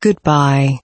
Goodbye.